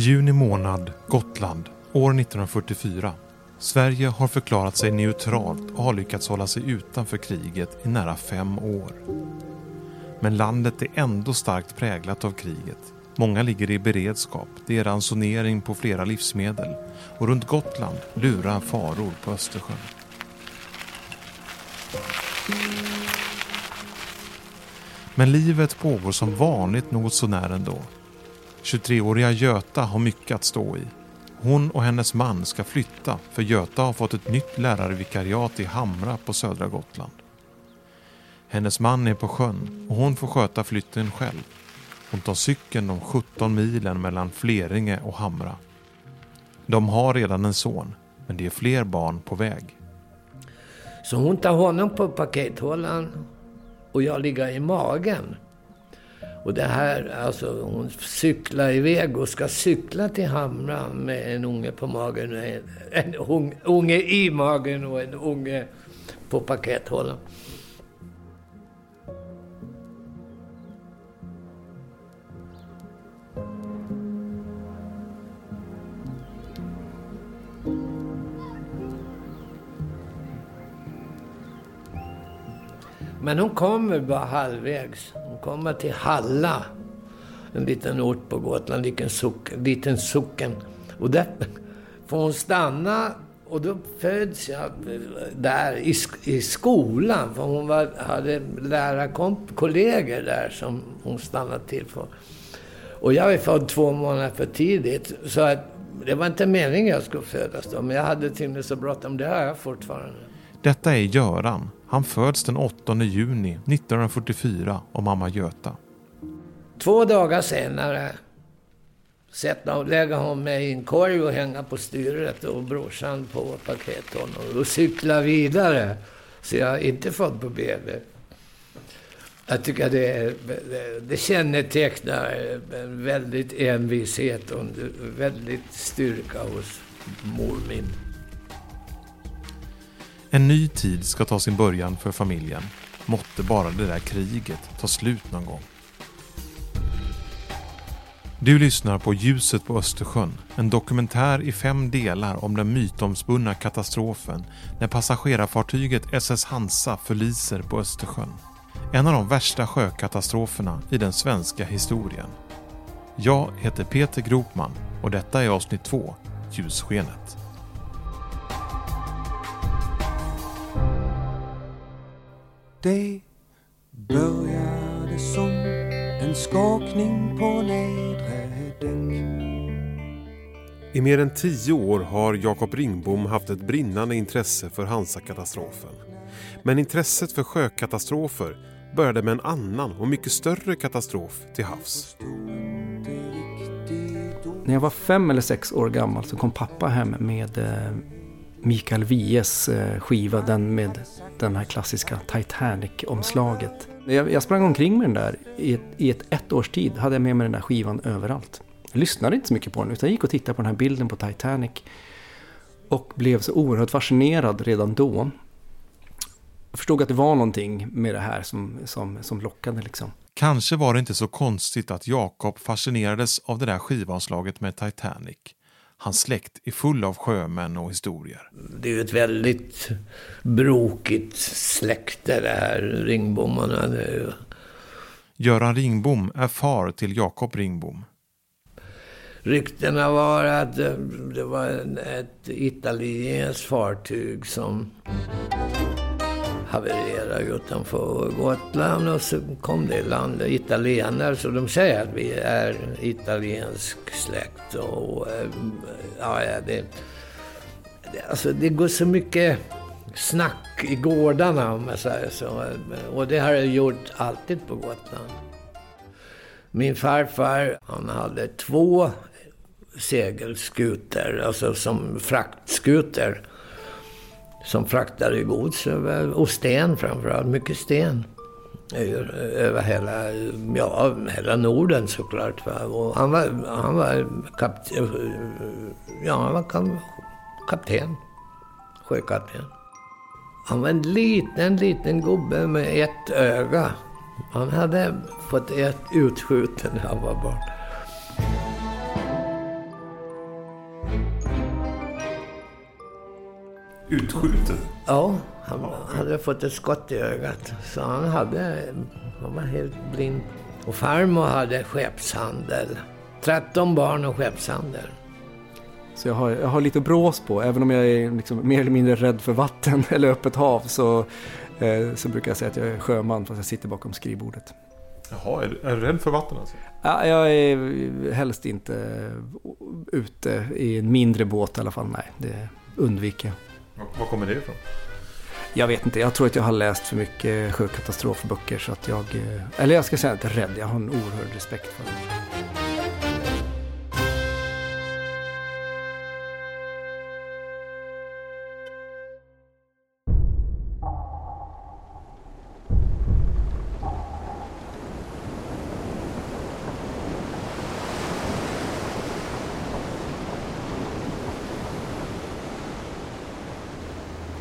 Juni månad, Gotland, år 1944. Sverige har förklarat sig neutralt och har lyckats hålla sig utanför kriget i nära fem år. Men landet är ändå starkt präglat av kriget. Många ligger i beredskap, det är ransonering på flera livsmedel och runt Gotland lurar faror på Östersjön. Men livet pågår som vanligt något sånär ändå. 23-åriga Göta har mycket att stå i. Hon och hennes man ska flytta för Göta har fått ett nytt lärarvikariat i Hamra på södra Gotland. Hennes man är på sjön och hon får sköta flytten själv. Hon tar cykeln de 17 milen mellan Fleringe och Hamra. De har redan en son, men det är fler barn på väg. Så hon tar honom på pakethållaren och jag ligger i magen. Och det här, alltså hon cyklar iväg och ska cykla till Hamra med en unge på magen. En, en unge i magen och en unge på pakethållaren. Men hon kommer bara halvvägs komma kommer till Halla. En liten ort på Gotland, en liten, sock, liten socken. Och där får hon stanna och då föds jag där i, i skolan. För hon var, hade lärarkollegor där som hon stannade till för. Och jag är född två månader för tidigt. Så att det var inte meningen jag skulle födas då. Men jag hade till och med så bråttom. Det har jag fortfarande. Detta är Göran. Han föds den 8 juni 1944 av mamma Göta. Två dagar senare sätta, lägga hon mig i en korg och hänga på styret och brorsan på pakethållaren och cykla vidare. Så jag är inte född på BB. Jag tycker det, det kännetecknar en väldigt envishet och en väldigt styrka hos mor min. En ny tid ska ta sin början för familjen. Måtte bara det där kriget ta slut någon gång. Du lyssnar på Ljuset på Östersjön, en dokumentär i fem delar om den mytomspunna katastrofen när passagerarfartyget SS Hansa förliser på Östersjön. En av de värsta sjökatastroferna i den svenska historien. Jag heter Peter Gropman och detta är avsnitt 2, Ljusskenet. Det började som en skakning på nedre däck I mer än tio år har Jakob Ringbom haft ett brinnande intresse för Hansa-katastrofen. Men intresset för sjökatastrofer började med en annan och mycket större katastrof till havs. När jag var fem eller sex år gammal så kom pappa hem med eh, Mikael Wiehes eh, skiva, den med den här klassiska Titanic-omslaget. Jag, jag sprang omkring med den där i ett, i ett ett års tid, hade jag med mig den där skivan överallt. Jag lyssnade inte så mycket på den, utan gick och tittade på den här bilden på Titanic. Och blev så oerhört fascinerad redan då. Jag förstod att det var någonting med det här som, som, som lockade liksom. Kanske var det inte så konstigt att Jakob fascinerades av det där skivomslaget med Titanic. Hans släkt är full av sjömän och historier. Det är ju ett väldigt brokigt släkte det här, Ringbommarna. Göran Ringbom är far till Jakob Ringbom. Ryktena var att det var ett italienskt fartyg som havererade utanför Gotland och så kom det land italienare så de säger att vi är italiensk släkt och eh, ja, det, det, alltså det går så mycket snack i gårdarna om jag säger så. Och det har jag gjort alltid på Gotland. Min farfar, han hade två segelskuter, alltså som fraktskuter som fraktade gods över, och sten framförallt, mycket sten. Över hela, ja, hela Norden såklart. Va? Och han var, han var, kapt, ja, han var kapten, sjökapten. Han var en liten, liten gubbe med ett öga. Han hade fått ett utskjuten när han var barn. Utskjutet? Ja, han hade fått ett skott i ögat. Så han hade, han var helt blind. Och farmor hade skeppshandel. 13 barn och skeppshandel. Så jag har, jag har lite brås på, även om jag är liksom mer eller mindre rädd för vatten eller öppet hav så, eh, så brukar jag säga att jag är sjöman fast jag sitter bakom skrivbordet. Jaha, är du, är du rädd för vatten alltså? Ja, jag är helst inte ute i en mindre båt i alla fall. Nej, det undviker jag. Var kommer det ifrån? Jag vet inte, jag tror att jag har läst för mycket sjökatastrofböcker så att jag... Eh, eller jag ska säga inte rädd, jag har en oerhörd respekt för det.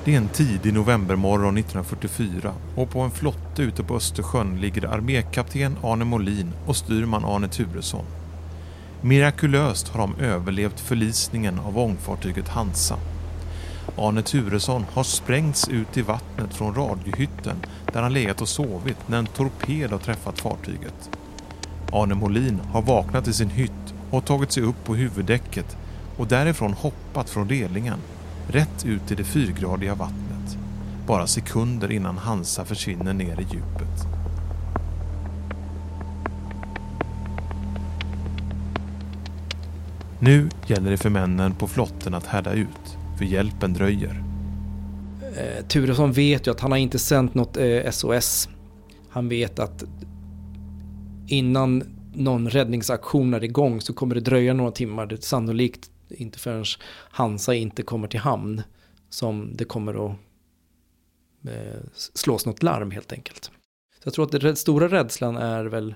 Det är en tidig novembermorgon 1944 och på en flotte ute på Östersjön ligger armékapten Arne Molin och styrman Arne Turesson. Mirakulöst har de överlevt förlisningen av ångfartyget Hansa. Arne Turesson har sprängts ut i vattnet från radiohytten där han legat och sovit när en torped har träffat fartyget. Arne Molin har vaknat i sin hytt och tagit sig upp på huvuddäcket och därifrån hoppat från relingen rätt ut i det fyrgradiga vattnet. Bara sekunder innan Hansa försvinner ner i djupet. Nu gäller det för männen på flotten att härda ut, för hjälpen dröjer. Eh, Turesson vet ju att han har inte sänt något eh, SOS. Han vet att innan någon räddningsaktion är igång så kommer det dröja några timmar. Det är sannolikt inte förrän Hansa inte kommer till hamn som det kommer att eh, slås något larm helt enkelt. Så jag tror att den stora rädslan är väl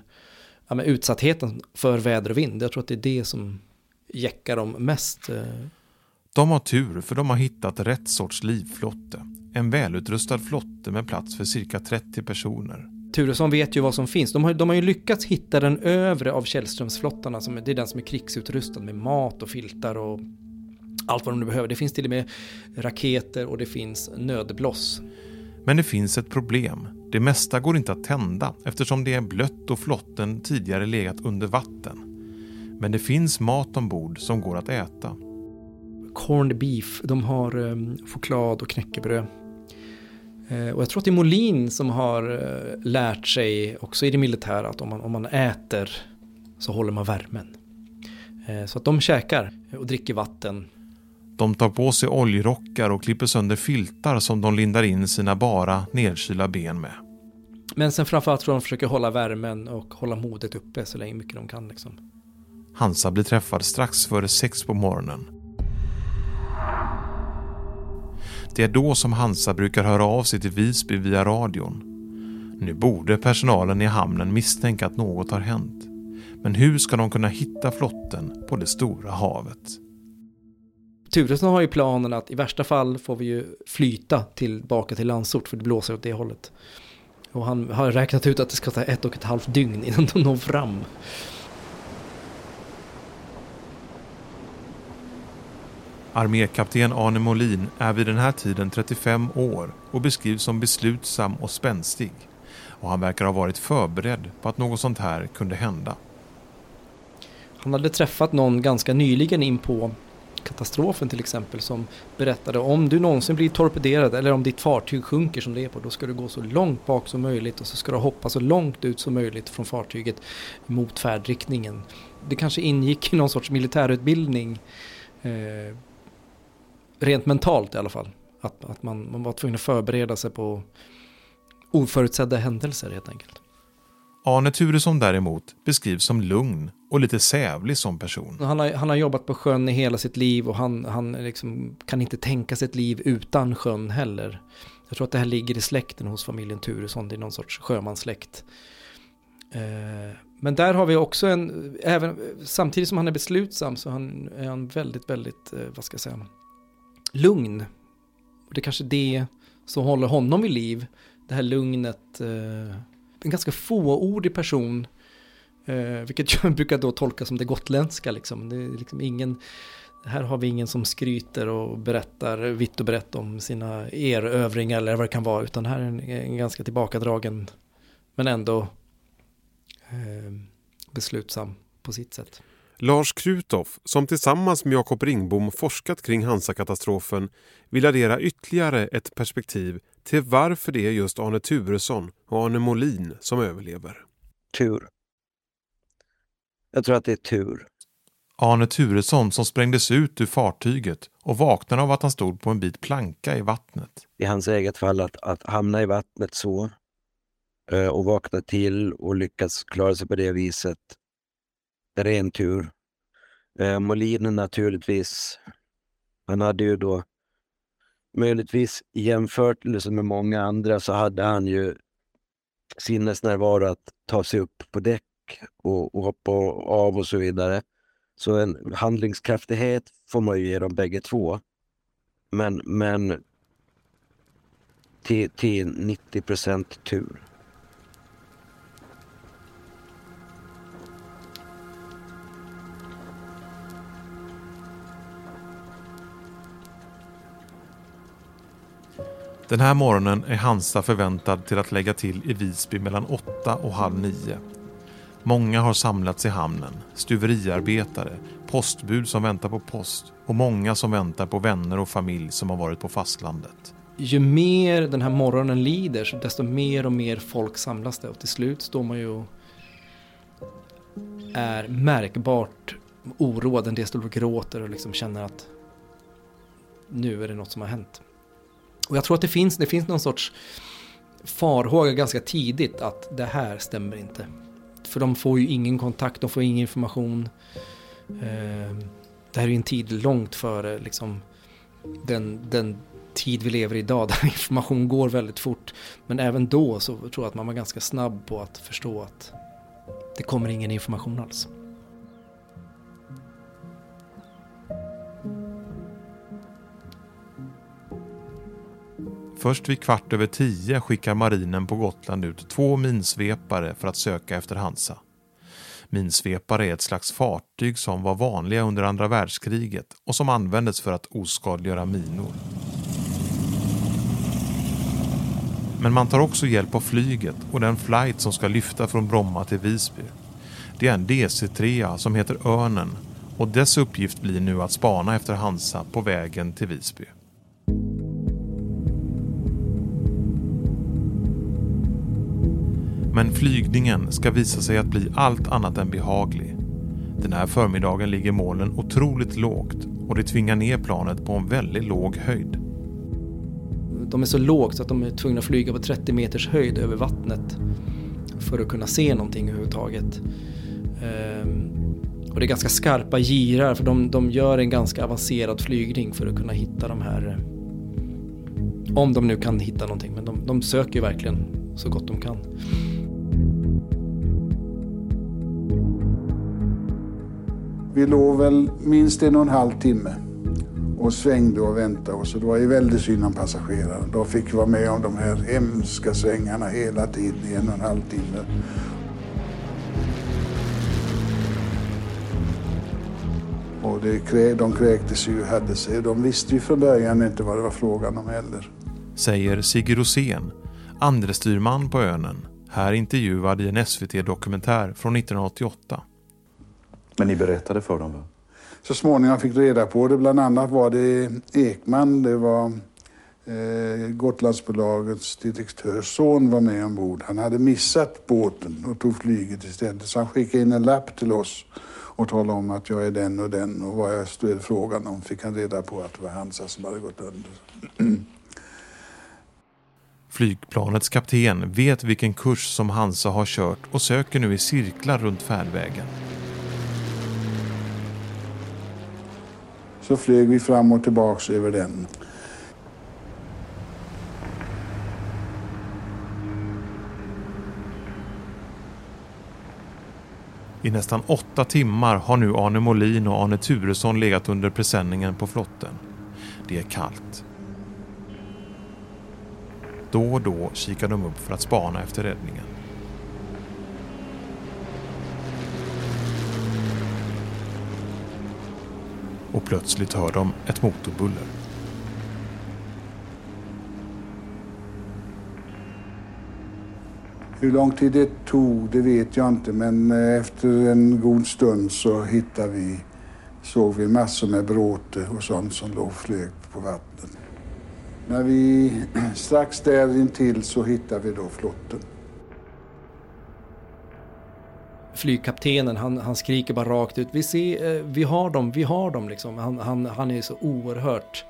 ja, men utsattheten för väder och vind. Jag tror att det är det som jäckar dem mest. Eh. De har tur för de har hittat rätt sorts livflotte. En välutrustad flotte med plats för cirka 30 personer. Turesson vet ju vad som finns. De har, de har ju lyckats hitta den övre av Källströmsflottarna. Som, det är den som är krigsutrustad med mat och filtar och allt vad de nu behöver. Det finns till och med raketer och det finns nödbloss. Men det finns ett problem. Det mesta går inte att tända eftersom det är blött och flotten tidigare legat under vatten. Men det finns mat ombord som går att äta. Corned beef, de har um, choklad och knäckebröd. Eh, och jag tror att det är Molin som har eh, lärt sig också i det militära att om man, om man äter så håller man värmen. Eh, så att de käkar och dricker vatten. De tar på sig oljrockar och klipper sönder filtar som de lindar in sina bara nedkylda ben med. Men sen framförallt tror jag de försöker hålla värmen och hålla modet uppe så länge mycket de kan. Liksom. Hansa blir träffad strax före sex på morgonen. Det är då som Hansa brukar höra av sig till Visby via radion. Nu borde personalen i hamnen misstänka att något har hänt. Men hur ska de kunna hitta flotten på det stora havet? Turesson har ju planen att i värsta fall får vi ju flyta tillbaka till Landsort för det blåser åt det hållet. Och han har räknat ut att det ska ta ett och ett halvt dygn innan de når fram. Armékapten Arne Molin är vid den här tiden 35 år och beskrivs som beslutsam och spänstig. Och han verkar ha varit förberedd på att något sånt här kunde hända. Han hade träffat någon ganska nyligen in på katastrofen till exempel som berättade om du någonsin blir torpederad eller om ditt fartyg sjunker som det är på då ska du gå så långt bak som möjligt och så ska du hoppa så långt ut som möjligt från fartyget mot färdriktningen. Det kanske ingick i någon sorts militärutbildning eh, rent mentalt i alla fall. Att, att man, man var tvungen att förbereda sig på oförutsedda händelser helt enkelt. Arne Turesson däremot beskrivs som lugn och lite sävlig som person. Han har, han har jobbat på sjön i hela sitt liv och han, han liksom kan inte tänka sig ett liv utan sjön heller. Jag tror att det här ligger i släkten hos familjen Turesson, det är någon sorts sjömanssläkt. Eh, men där har vi också en, även, samtidigt som han är beslutsam så han, är han väldigt, väldigt, eh, vad ska jag säga, lugn. Och det är kanske det som håller honom vid liv. Det här lugnet. Eh, en ganska fåordig person. Eh, vilket jag brukar då tolka som det gotländska liksom. Det är liksom ingen här har vi ingen som skryter och berättar vitt och brett om sina erövringar eller vad det kan vara. Utan här är en, en ganska tillbakadragen men ändå eh, beslutsam på sitt sätt. Lars Krutoff, som tillsammans med Jakob Ringbom forskat kring Hansa-katastrofen, vill addera ytterligare ett perspektiv till varför det är just Arne Turesson och Arne Molin som överlever. Tur. Jag tror att det är tur. Arne Turesson som sprängdes ut ur fartyget och vaknade av att han stod på en bit planka i vattnet. I hans eget fall att, att hamna i vattnet så eh, och vakna till och lyckas klara sig på det viset. Det är en tur. Eh, Molin naturligtvis. Han hade ju då möjligtvis jämfört liksom med många andra så hade han ju sinnesnärvaro att ta sig upp på däck och, och hoppa av och så vidare. Så en handlingskraftighet får man ju ge dem bägge två. Men, men till, till 90 procent tur. Den här morgonen är Hansa förväntad till att lägga till i Visby mellan åtta och halv nio. Många har samlats i hamnen. Stuveriarbetare, postbud som väntar på post och många som väntar på vänner och familj som har varit på fastlandet. Ju mer den här morgonen lider, desto mer och mer folk samlas det och till slut står man ju och är märkbart oroad. En del står och gråter och liksom känner att nu är det något som har hänt. Och jag tror att det finns, det finns någon sorts farhåga ganska tidigt att det här stämmer inte. För de får ju ingen kontakt, de får ingen information. Ehm, det här är ju en tid långt före liksom, den, den tid vi lever i idag där information går väldigt fort. Men även då så tror jag att man var ganska snabb på att förstå att det kommer ingen information alls. Först vid kvart över tio skickar marinen på Gotland ut två minsvepare för att söka efter Hansa. Minsvepare är ett slags fartyg som var vanliga under andra världskriget och som användes för att oskadliggöra minor. Men man tar också hjälp av flyget och den flight som ska lyfta från Bromma till Visby. Det är en DC-3 som heter Örnen och dess uppgift blir nu att spana efter Hansa på vägen till Visby. Men flygningen ska visa sig att bli allt annat än behaglig. Den här förmiddagen ligger molnen otroligt lågt och det tvingar ner planet på en väldigt låg höjd. De är så lågt så att de är tvungna att flyga på 30 meters höjd över vattnet för att kunna se någonting överhuvudtaget. Ehm, och det är ganska skarpa girar för de, de gör en ganska avancerad flygning för att kunna hitta de här... Om de nu kan hitta någonting, men de, de söker ju verkligen så gott de kan. Vi låg väl minst en och en halv timme och svängde och väntade oss. Det var ju väldigt synd om passagerarna. De fick vara med om de här hemska svängarna hela tiden i en och en halv timme. Och det, de kräktes ju, hade sig. De visste ju från början inte vad det var frågan om heller. Säger Sigge Rosén, andre styrman på Önen, här intervjuad i en SVT-dokumentär från 1988. Men ni berättade för dem va? Så småningom fick reda på det. Bland annat var det Ekman, det var eh, Gotlandsbolagets direktörs son var med ombord. Han hade missat båten och tog flyget istället. Så han skickade in en lapp till oss och talade om att jag är den och den och vad jag stod frågan om fick han reda på att det var Hansa som hade gått under. Flygplanets kapten vet vilken kurs som Hansa har kört och söker nu i cirklar runt färdvägen. Så flög vi fram och tillbaks över den. I nästan åtta timmar har nu Arne Molin och Arne Turesson legat under presenningen på flotten. Det är kallt. Då och då kikar de upp för att spana efter räddningen. Och plötsligt hör de ett motorbuller. Hur lång tid det tog, det vet jag inte, men eh, efter en god stund så hittade vi, såg vi massor med bråte och sånt som låg och flög på vattnet. När vi strax där intill så hittade vi då flotten. Flygkaptenen han, han skriker bara rakt ut. Vi, ser, eh, vi har dem, vi har dem liksom. Han, han, han är så oerhört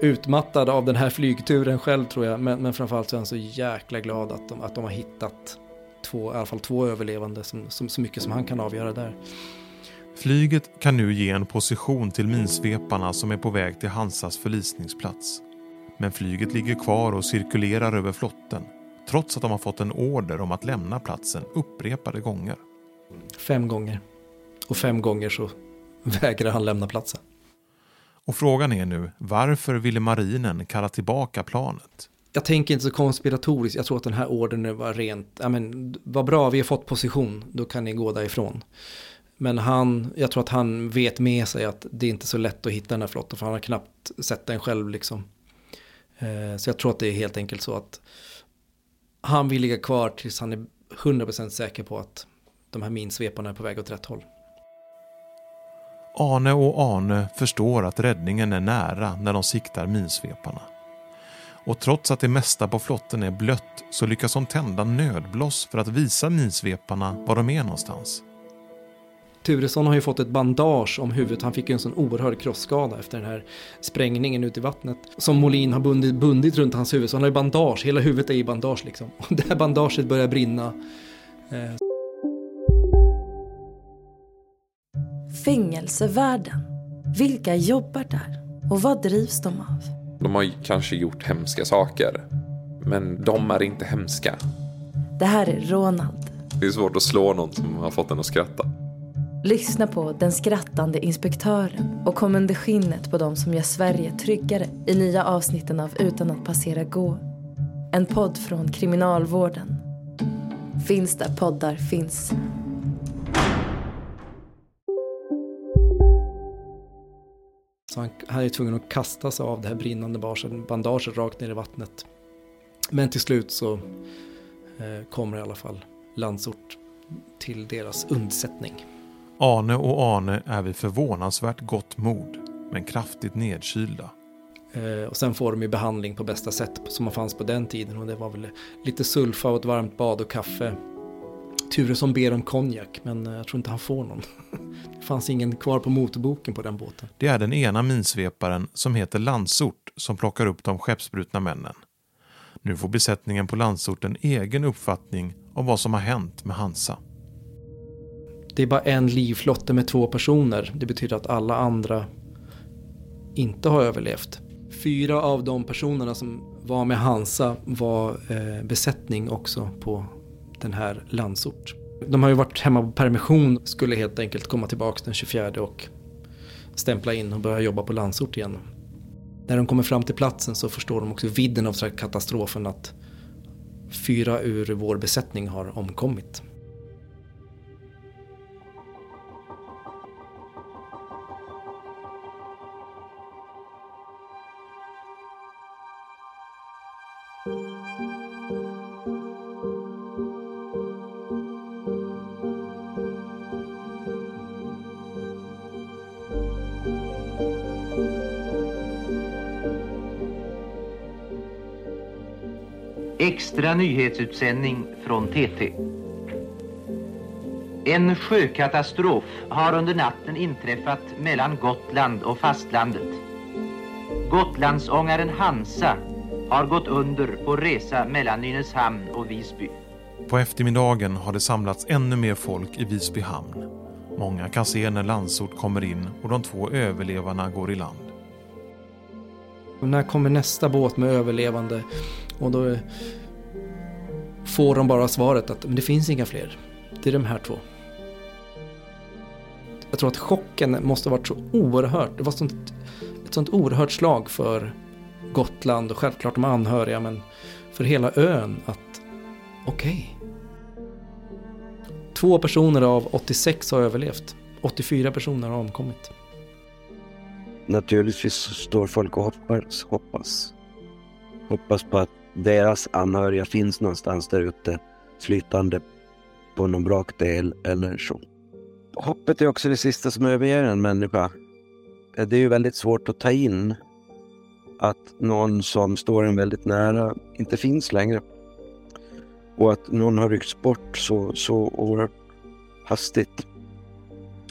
utmattad av den här flygturen själv tror jag. Men, men framförallt så är han så jäkla glad att de, att de har hittat två, i alla fall två överlevande. Som, som, så mycket som han kan avgöra där. Flyget kan nu ge en position till minsveparna som är på väg till Hansas förlisningsplats. Men flyget ligger kvar och cirkulerar över flotten trots att de har fått en order om att lämna platsen upprepade gånger. Fem gånger. Och fem gånger så vägrar han lämna platsen. Och frågan är nu, varför ville marinen kalla tillbaka planet? Jag tänker inte så konspiratoriskt, jag tror att den här ordern var rent, ja men vad bra, vi har fått position, då kan ni gå därifrån. Men han, jag tror att han vet med sig att det är inte så lätt att hitta den här flottan, för han har knappt sett den själv liksom. Eh, så jag tror att det är helt enkelt så att han vill ligga kvar tills han är 100% säker på att de här minsveparna är på väg åt rätt håll. Arne och Arne förstår att räddningen är nära när de siktar minsveparna. Och trots att det mesta på flotten är blött så lyckas de tända nödbloss för att visa minsveparna var de är någonstans. Turesson har ju fått ett bandage om huvudet. Han fick ju en sån oerhörd krossskada efter den här sprängningen ute i vattnet. Som Molin har bundit, bundit runt hans huvud. Så han har ju bandage, hela huvudet är i bandage liksom. Och det här bandaget börjar brinna. Eh. Fängelsevärlden. Vilka jobbar där? Och vad drivs de av? De har kanske gjort hemska saker. Men de är inte hemska. Det här är Ronald. Det är svårt att slå någon som har fått en att skratta. Lyssna på Den skrattande inspektören och kom under skinnet på dem som gör Sverige tryggare i nya avsnitten av Utan att passera gå. En podd från Kriminalvården. Finns där poddar finns. Så han, han är tvungen att kasta sig av det här brinnande bandaget rakt ner i vattnet. Men till slut så eh, kommer i alla fall Landsort till deras undsättning. Arne och Arne är vid förvånansvärt gott mod, men kraftigt nedkylda. Eh, och sen får de ju behandling på bästa sätt som man fanns på den tiden och det var väl lite sulfa och ett varmt bad och kaffe. Turesson ber om konjak men eh, jag tror inte han får någon. Det fanns ingen kvar på motorboken på den båten. Det är den ena minsveparen som heter Landsort som plockar upp de skeppsbrutna männen. Nu får besättningen på Landsort en egen uppfattning om vad som har hänt med Hansa. Det är bara en livflotte med två personer. Det betyder att alla andra inte har överlevt. Fyra av de personerna som var med Hansa var eh, besättning också på den här Landsort. De har ju varit hemma på permission, skulle helt enkelt komma tillbaka den 24 och stämpla in och börja jobba på Landsort igen. När de kommer fram till platsen så förstår de också vidden av katastrofen att fyra ur vår besättning har omkommit. Extra nyhetsutsändning från TT. En sjökatastrof har under natten inträffat mellan Gotland och fastlandet. Gotlandsångaren Hansa har gått under på resa mellan Nynäshamn och Visby. På eftermiddagen har det samlats ännu mer folk i Visby hamn. Många kan se när Landsort kommer in och de två överlevarna går i land. När kommer nästa båt med överlevande? Och då får de bara svaret att men det finns inga fler. Det är de här två. Jag tror att chocken måste ha varit så oerhört. Det var sånt, ett sånt oerhört slag för Gotland och självklart de anhöriga men för hela ön att okej. Okay. Två personer av 86 har överlevt. 84 personer har omkommit. Naturligtvis står folk och hoppas, hoppas. Hoppas på att deras anhöriga finns någonstans där ute flytande på någon brakdel eller så. Hoppet är också det sista som överger en människa. Det är ju väldigt svårt att ta in att någon som står en väldigt nära inte finns längre. Och att någon har ryckts bort så, så oerhört hastigt.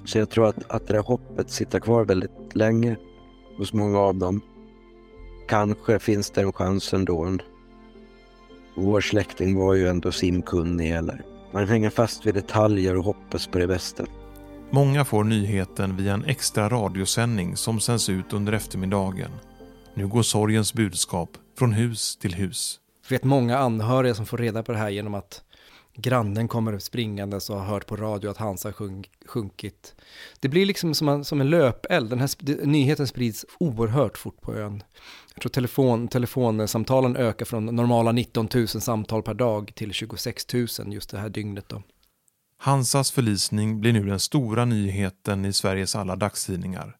Så jag tror att, att det där hoppet sitter kvar väldigt länge hos många av dem. Kanske finns det en chans ändå. Vår släkting var ju ändå simkunnig eller man hänger fast vid detaljer och hoppas på det bästa. Många får nyheten via en extra radiosändning som sänds ut under eftermiddagen. Nu går sorgens budskap från hus till hus. Jag vet många anhöriga som får reda på det här genom att grannen kommer springandes och har hört på radio att Hansa sjunk, sjunkit. Det blir liksom som en, som en löpeld. Den här nyheten sprids oerhört fort på ön. Jag tror telefon, telefonsamtalen ökar från normala 19 000 samtal per dag till 26 000 just det här dygnet. Då. Hansas förlisning blir nu den stora nyheten i Sveriges alla dagstidningar.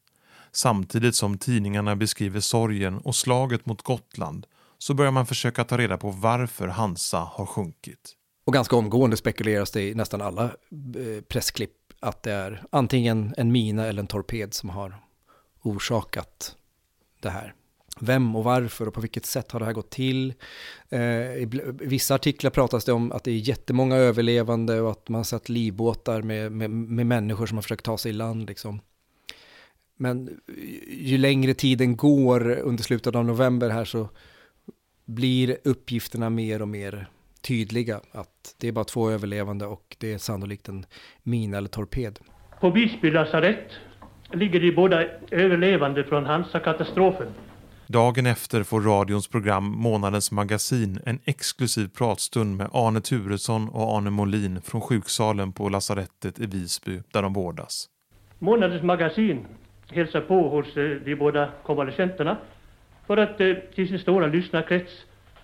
Samtidigt som tidningarna beskriver sorgen och slaget mot Gotland så börjar man försöka ta reda på varför Hansa har sjunkit. Och ganska omgående spekuleras det i nästan alla eh, pressklipp att det är antingen en mina eller en torped som har orsakat det här. Vem och varför och på vilket sätt har det här gått till? Eh, I vissa artiklar pratas det om att det är jättemånga överlevande och att man har sett livbåtar med, med, med människor som har försökt ta sig i land. Liksom. Men eh, ju längre tiden går under slutet av november här så blir uppgifterna mer och mer tydliga. Att det är bara två överlevande och det är sannolikt en mina eller torped. På Visby lasarett ligger de båda överlevande från Hansa-katastrofen. Dagen efter får radions program Månadens magasin en exklusiv pratstund med Arne Turesson och Arne Molin från sjuksalen på lasarettet i Visby där de vårdas. Månadens magasin hälsar på hos eh, de båda konvalescenterna för att eh, till sin stora lyssnarkrets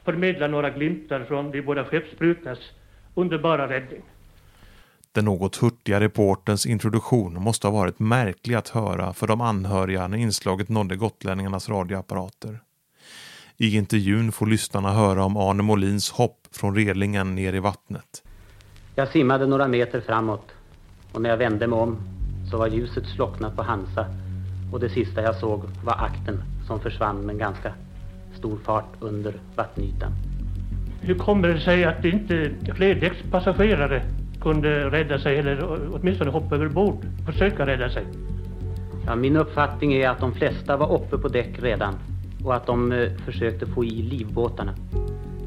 förmedla några glimtar från de båda skeppsbrutnas underbara räddning. Den något hurtiga reportens introduktion måste ha varit märklig att höra för de anhöriga när inslaget nådde gotlänningarnas radioapparater. I intervjun får lyssnarna höra om Arne Molins hopp från relingen ner i vattnet. Jag simmade några meter framåt och när jag vände mig om så var ljuset slocknat på Hansa och det sista jag såg var akten som försvann med ganska stor fart under vattenytan. Hur kommer det sig att inte fler däckspassagerare kunde rädda sig eller åtminstone hoppa över bord försöka rädda sig? Ja, min uppfattning är att de flesta var uppe på däck redan och att de eh, försökte få i livbåtarna.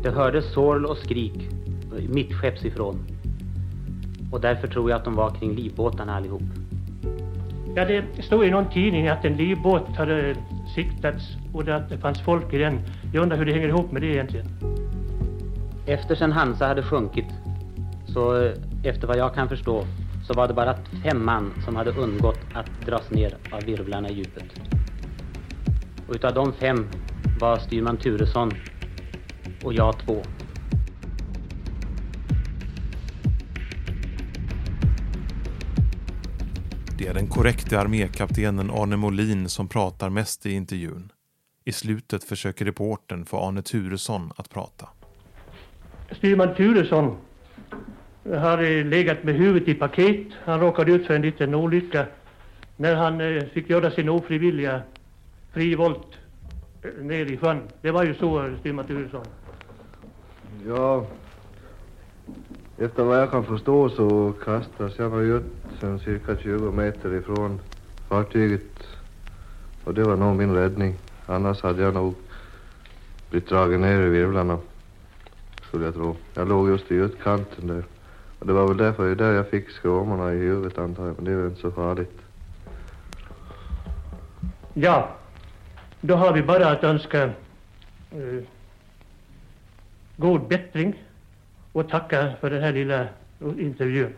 Det hördes sorl och skrik mittskepps ifrån. Och därför tror jag att de var kring livbåtarna allihop. Ja, det stod i någon tidning att en livbåt hade siktats och att det fanns folk i den. Jag undrar hur det hänger ihop med det egentligen. Efter sen Hansa hade sjunkit, så eh, efter vad jag kan förstå, så var det bara fem man som hade undgått att dras ner av virvlarna i djupet. Och utav de fem var styrman Turesson och jag två. Det är den korrekte armékaptenen Arne Molin som pratar mest i intervjun. I slutet försöker reporten få Arne Turesson att prata. Styrman Turesson har legat med huvudet i paket. Han råkade ut för en liten olycka när han eh, fick göra sin ofrivilliga frivolt eh, ner i sjön. Det var ju så, eh, styrman Turesson. Ja, efter vad jag kan förstå så kastas jag ut sen cirka 20 meter ifrån fartyget. Och det var nog min räddning. Annars hade jag nog blivit dragen ner i virvlarna. Skulle jag tro. Jag låg just i utkanten där. Och det var väl därför där jag fick skråmorna i huvudet antar jag. Men det är väl inte så farligt. Ja, då har vi bara att önska eh, god bättring och tacka för den här lilla intervjun.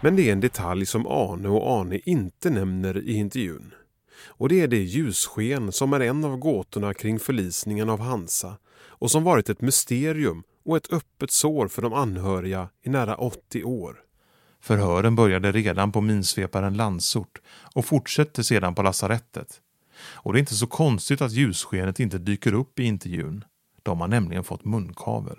Men det är en detalj som Arne och Arne inte nämner i intervjun. Och det är det ljussken som är en av gåtorna kring förlisningen av Hansa och som varit ett mysterium och ett öppet sår för de anhöriga i nära 80 år. Förhören började redan på minsveparen Landsort och fortsätter sedan på lasarettet. Och det är inte så konstigt att ljusskenet inte dyker upp i intervjun. De har nämligen fått munkavel.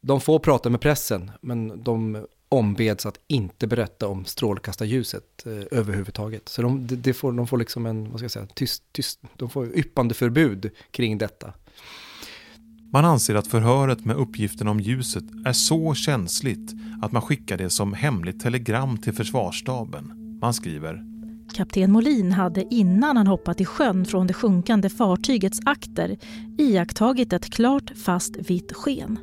De får prata med pressen, men de ombeds att inte berätta om strålkastarljuset eh, överhuvudtaget. Så de, de, får, de får liksom en, vad ska jag säga, tyst, tyst, de får yppande förbud kring detta. Man anser att förhöret med uppgiften om ljuset är så känsligt att man skickar det som hemligt telegram till försvarsstaben. Man skriver Kapten Molin hade innan han hoppat i sjön från det sjunkande fartygets akter iakttagit ett klart fast vitt sken.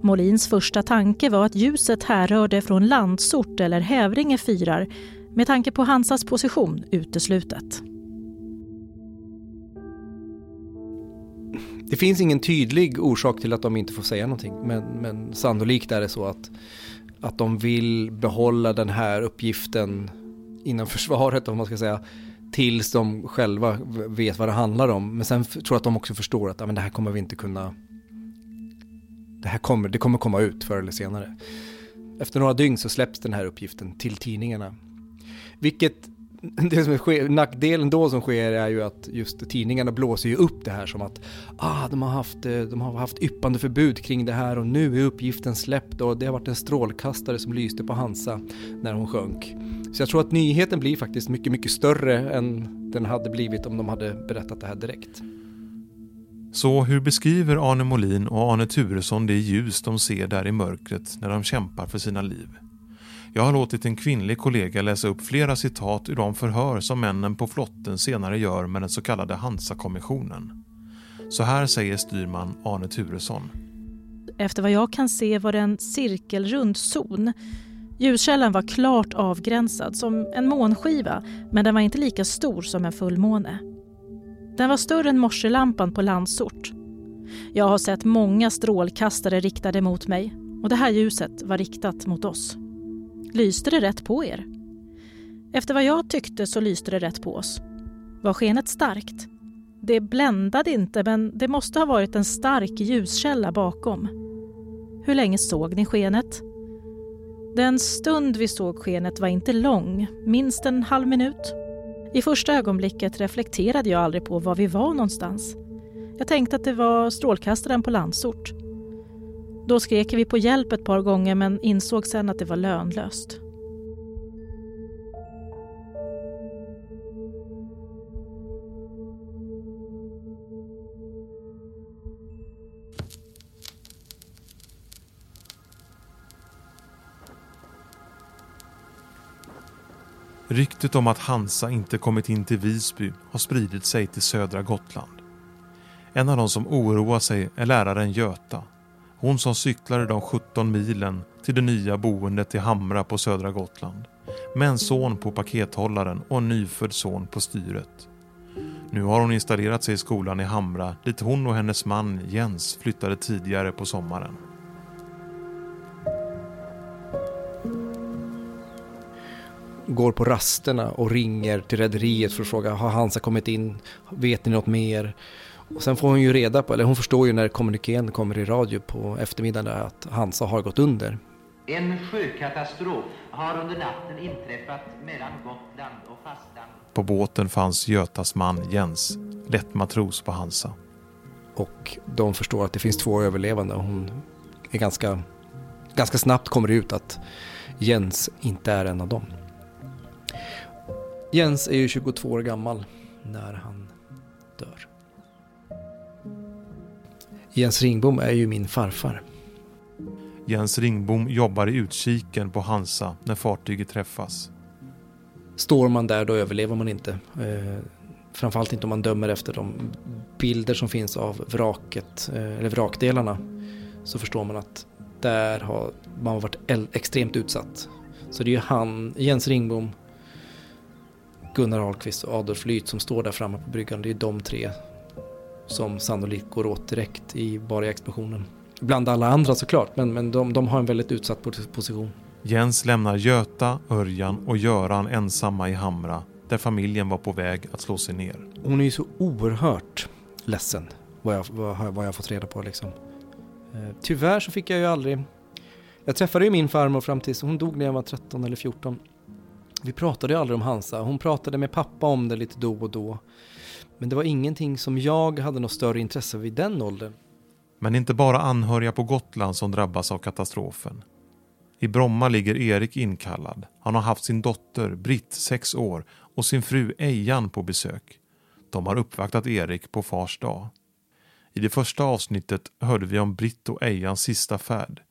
Molins första tanke var att ljuset härrörde från Landsort eller Hävringe fyrar med tanke på Hansas position uteslutet. Det finns ingen tydlig orsak till att de inte får säga någonting men, men sannolikt är det så att, att de vill behålla den här uppgiften inom försvaret om man ska säga tills de själva vet vad det handlar om. Men sen tror jag att de också förstår att men det här kommer vi inte kunna det här kommer, det kommer komma ut förr eller senare. Efter några dygn så släpps den här uppgiften till tidningarna. Vilket, det som sker, nackdelen då som sker är ju att just tidningarna blåser ju upp det här som att ah, de, har haft, eh, de har haft yppande förbud kring det här och nu är uppgiften släppt och det har varit en strålkastare som lyste på Hansa när hon sjönk. Så jag tror att nyheten blir faktiskt mycket, mycket större än den hade blivit om de hade berättat det här direkt. Så hur beskriver Arne Molin och Arne Turesson det ljus de ser där i mörkret när de kämpar för sina liv? Jag har låtit en kvinnlig kollega läsa upp flera citat ur de förhör som männen på flotten senare gör med den så kallade Hansa-kommissionen. Så här säger styrman Arne Turesson. Efter vad jag kan se var det en cirkelrund zon. Ljuskällan var klart avgränsad som en månskiva men den var inte lika stor som en fullmåne. Den var större än morselampan på Landsort. Jag har sett många strålkastare riktade mot mig och det här ljuset var riktat mot oss. Lyste det rätt på er? Efter vad jag tyckte så lyste det rätt på oss. Var skenet starkt? Det bländade inte men det måste ha varit en stark ljuskälla bakom. Hur länge såg ni skenet? Den stund vi såg skenet var inte lång, minst en halv minut. I första ögonblicket reflekterade jag aldrig på var vi var någonstans. Jag tänkte att det var strålkastaren på Landsort. Då skrek vi på hjälp ett par gånger men insåg sen att det var lönlöst. Ryktet om att Hansa inte kommit in till Visby har spridit sig till södra Gotland. En av de som oroar sig är läraren Göta. Hon som cyklade de 17 milen till det nya boendet i Hamra på södra Gotland. Med en son på pakethållaren och en nyfödd son på styret. Nu har hon installerat sig i skolan i Hamra dit hon och hennes man Jens flyttade tidigare på sommaren. går på rasterna och ringer till rederiet för att fråga har Hansa kommit in, vet ni något mer? Och sen får hon ju reda på, eller hon förstår ju när kommunikén kommer i radio på eftermiddagen att Hansa har gått under. En sjökatastrof har under natten inträffat mellan Gotland och fastland. På båten fanns Götas man Jens, lätt matros på Hansa. Och de förstår att det finns två överlevande och hon är ganska, ganska snabbt kommer det ut att Jens inte är en av dem. Jens är ju 22 år gammal när han dör. Jens Ringbom är ju min farfar. Jens Ringbom jobbar i utkiken på Hansa när fartyget träffas. Står man där då överlever man inte. Eh, framförallt inte om man dömer efter de bilder som finns av vraket, eh, eller vrakdelarna. Så förstår man att där har man varit extremt utsatt. Så det är ju han, Jens Ringbom, Gunnar Ahlqvist och Adolf Lyth som står där framme på bryggan. Det är de tre som sannolikt går åt direkt i bara explosionen. Bland alla andra såklart, men, men de, de har en väldigt utsatt position. Jens lämnar Göta, Örjan och Göran ensamma i Hamra där familjen var på väg att slå sig ner. Hon är ju så oerhört ledsen vad jag, vad, vad jag fått reda på liksom. Eh, tyvärr så fick jag ju aldrig Jag träffade ju min farmor fram tills hon dog när jag var 13 eller 14. Vi pratade ju aldrig om Hansa. Hon pratade med pappa om det lite då och då. Men det var ingenting som jag hade något större intresse vid den åldern. Men inte bara anhöriga på Gotland som drabbas av katastrofen. I Bromma ligger Erik inkallad. Han har haft sin dotter, Britt, sex år och sin fru Ejan på besök. De har uppvaktat Erik på fars dag. I det första avsnittet hörde vi om Britt och Ejans sista färd.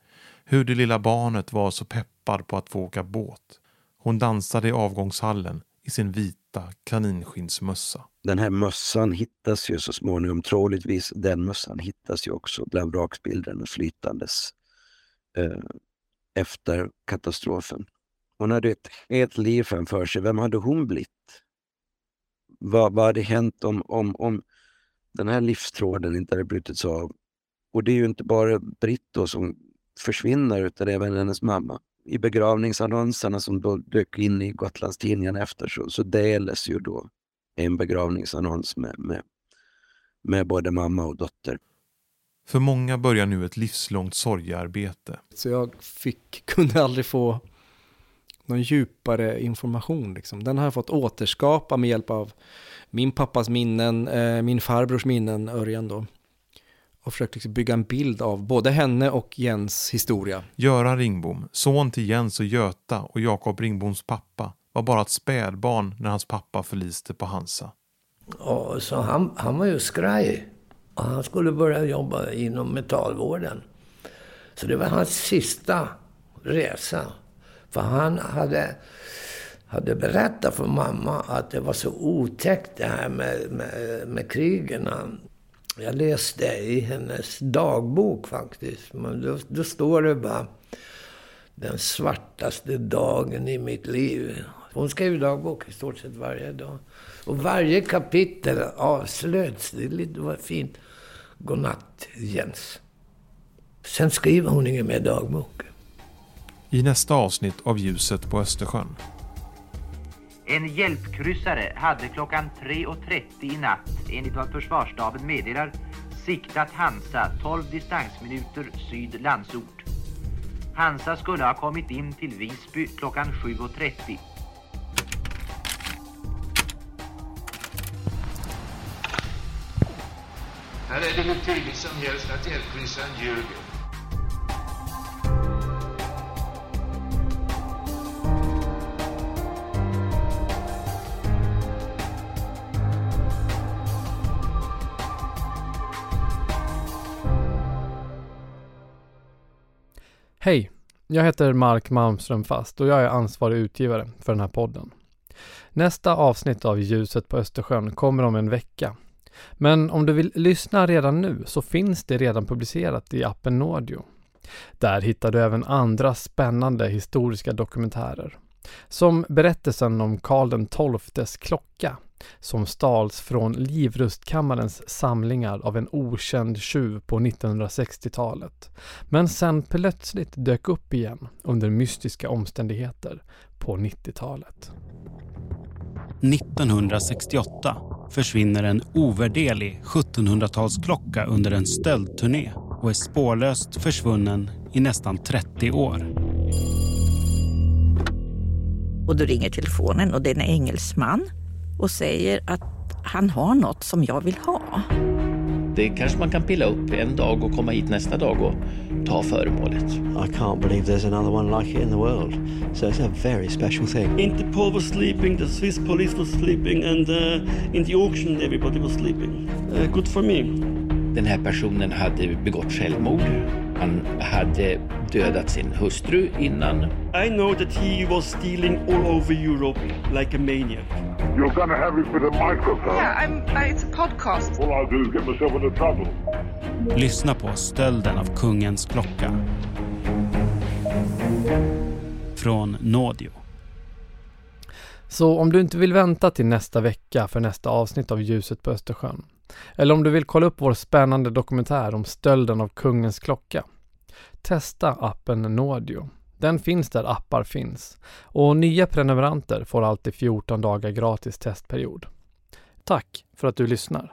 Hur det lilla barnet var så peppad på att få åka båt. Hon dansade i avgångshallen i sin vita kaninskinnsmössa. Den här mössan hittas ju så småningom, troligtvis den mössan hittas ju också bland vrakbilderna flytandes eh, efter katastrofen. Hon hade ett helt liv framför sig. Vem hade hon blivit? Vad, vad hade hänt om, om, om den här livstråden inte hade brutits av? Och det är ju inte bara Britt då som försvinner utan även hennes mamma. I begravningsannonserna som då dök in i Gotlandstidningen efter så, så delas ju då en begravningsannons med, med, med både mamma och dotter. För många börjar nu ett livslångt sorgearbete. Så jag fick, kunde aldrig få någon djupare information. Liksom. Den har jag fått återskapa med hjälp av min pappas minnen, eh, min farbrors minnen, Örjan då. Och försökt liksom bygga en bild av både henne och Jens historia. Göran Ringbom, son till Jens och Göta och Jakob Ringboms pappa, var bara ett spädbarn när hans pappa förliste på Hansa. Och så han, han var ju skraj. Och han skulle börja jobba inom metallvården. Så det var hans sista resa. För han hade, hade berättat för mamma att det var så otäckt det här med, med, med krigen. Jag läste i hennes dagbok faktiskt. Men då, då står det bara den svartaste dagen i mitt liv. Hon skrev dagbok i stort sett varje dag. Och varje kapitel avslöts. Det var fint. Godnatt, Jens. Sen skriver hon ingen mer dagbok. I nästa avsnitt av Ljuset på Östersjön. En hjälpkryssare hade klockan 3.30 i natt, enligt vad försvarsstaben meddelar, siktat Hansa 12 distansminuter syd Landsort. Hansa skulle ha kommit in till Visby klockan 7.30. Här är det hur tydligt som helst att hjälpkryssaren ljuger. Hej! Jag heter Mark Malmström Fast och jag är ansvarig utgivare för den här podden. Nästa avsnitt av Ljuset på Östersjön kommer om en vecka. Men om du vill lyssna redan nu så finns det redan publicerat i appen Nordio. Där hittar du även andra spännande historiska dokumentärer. Som berättelsen om Karl XIIs klocka som stals från Livrustkammarens samlingar av en okänd tjuv på 1960-talet. Men sen plötsligt dök upp igen under mystiska omständigheter på 90-talet. 1968 försvinner en ovärderlig 1700-talsklocka under en stöldturné och är spårlöst försvunnen i nästan 30 år. Och då ringer telefonen och det är en engelsman och säger att han har något som jag vill ha. Det kanske man kan pilla upp en dag och komma hit nästa dag och ta föremålet. I can't believe there's another one like it in the world. So it's a very special thing. Interpol was sleeping, the Swiss police was sleeping and uh, in the auction everybody was sleeping. Uh, good for me. Den här personen hade begått självmord. Han hade dödat sin hustru innan. I know that he was stealing all over Europe like a maniac. You're gonna have it with a microphone. Yeah, I'm, it's a podcast. All I'll do is get myself into trouble. Lyssna på Stölden av kungens klocka. Från Nådio. Så om du inte vill vänta till nästa vecka för nästa avsnitt av Ljuset på Östersjön eller om du vill kolla upp vår spännande dokumentär om stölden av kungens klocka. Testa appen Naudio. Den finns där appar finns. Och nya prenumeranter får alltid 14 dagar gratis testperiod. Tack för att du lyssnar.